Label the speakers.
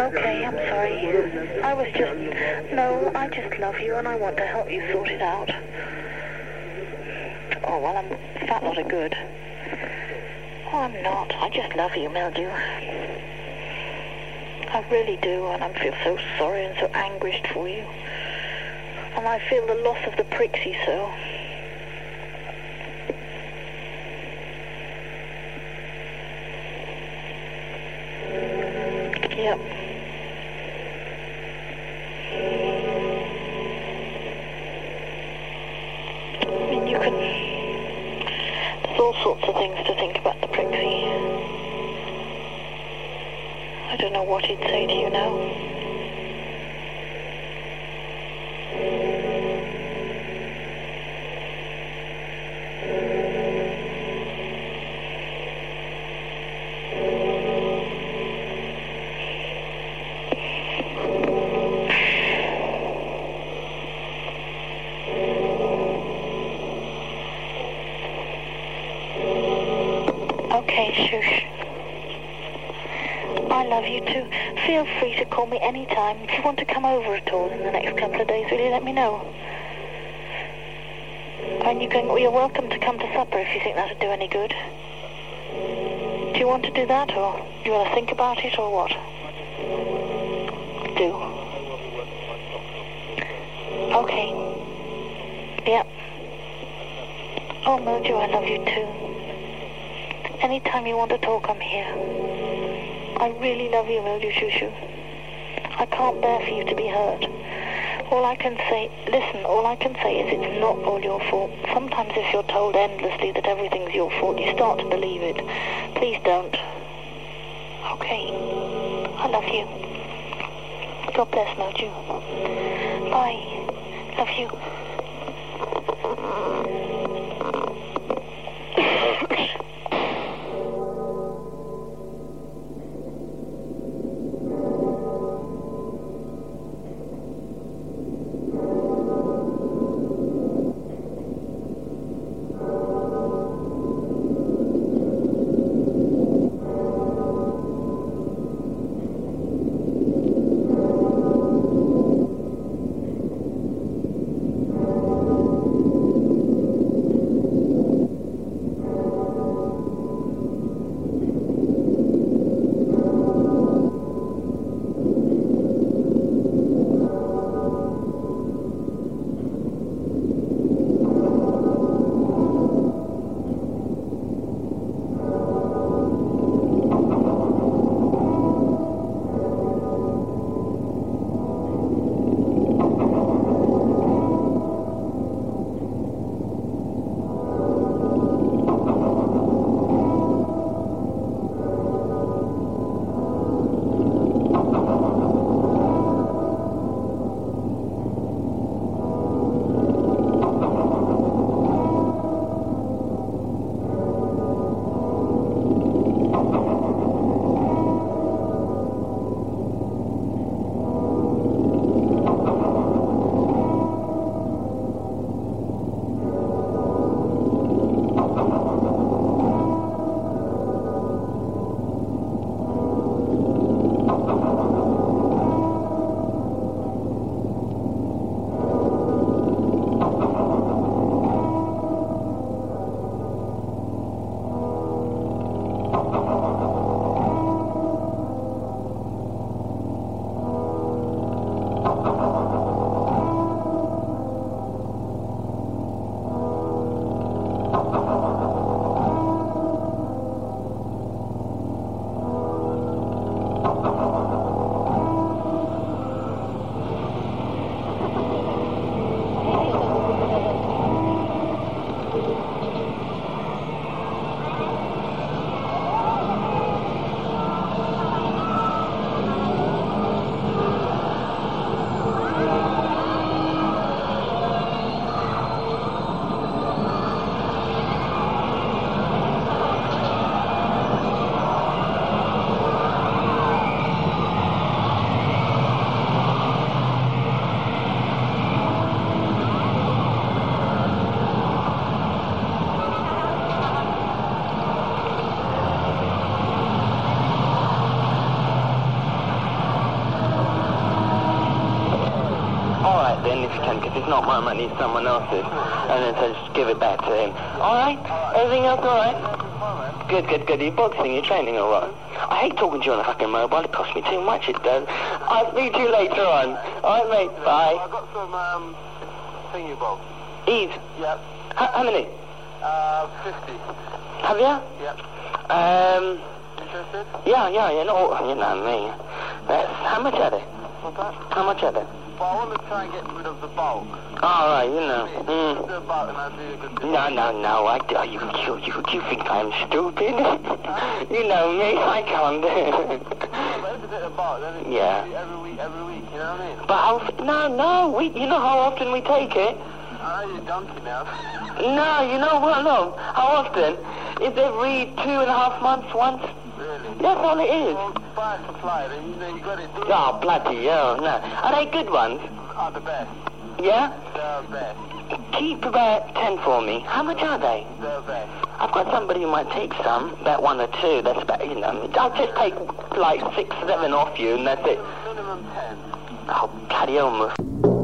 Speaker 1: Okay, I'm sorry. I was just... No, I just love you and I want to help you sort it out. Oh, well, I'm fat lot of good. Oh, I'm not. I just love you, Mildew. I really do, and I feel so sorry and so anguished for you. And I feel the loss of the Prixie so. Yep. I mean, you can... There's all sorts of things to think about the Prixie. I don't know what he'd say to you now. Shush. I love you too. Feel free to call me anytime. If you want to come over at all in the next couple of days, will you let me know? And you can, you're welcome to come to supper if you think that'd do any good. Do you want to do that, or do you want to think about it, or what? Do. Okay. Yep. Oh, Mojo, I love you too. Anytime you want to talk, I'm here. I really love you, Mojo Shushu. I can't bear for you to be hurt. All I can say, listen, all I can say is it's not all your fault. Sometimes if you're told endlessly that everything's your fault, you start to believe it. Please don't. Okay. I love you. God bless Mojo. Bye. Love you.
Speaker 2: Because it's not my money, it's someone else's. And then so just give it back to him. All right? Everything else all right? Good, good, good. Are you boxing? You're training all right? I hate talking to you on a fucking mobile. It costs me too much, it does. I'll speak to you later on. All right, mate. Bye.
Speaker 3: I've got some um, thingy bobs.
Speaker 2: Eve,
Speaker 3: Yep.
Speaker 2: how, how many?
Speaker 3: Uh, 50.
Speaker 2: Have you?
Speaker 3: Yep.
Speaker 2: Um,
Speaker 3: Interested?
Speaker 2: yeah, yeah, you know, you know me. That's, how much are they? How much are they?
Speaker 3: I want to try and get rid of the bulk.
Speaker 2: All right, you know. Mm.
Speaker 3: Do bulk and I'll do a good.
Speaker 2: No, no, no. I, oh, you, you, you, you think I'm stupid? you know me. I can't do it.
Speaker 3: But if it's a bulk, then it's
Speaker 2: Yeah.
Speaker 3: every week, every week, you know what I mean?
Speaker 2: But how, f- no, no. We, you know how often we take it?
Speaker 3: I know you're donkey now.
Speaker 2: No, you know what? No. How often? It's every two and a half months once.
Speaker 3: Really?
Speaker 2: That's all it is.
Speaker 3: Well, buy a supply, you know you got it. Do
Speaker 2: Oh, bloody hell, no. Are they good ones?
Speaker 3: Are the best.
Speaker 2: Yeah?
Speaker 3: The best.
Speaker 2: Keep about ten for me. How much are they?
Speaker 3: The best.
Speaker 2: I've got somebody who might take some, about one or two. That's about, you know, I'll just take like six, seven off you and that's it.
Speaker 3: Minimum 10.
Speaker 2: Oh, bloody hell.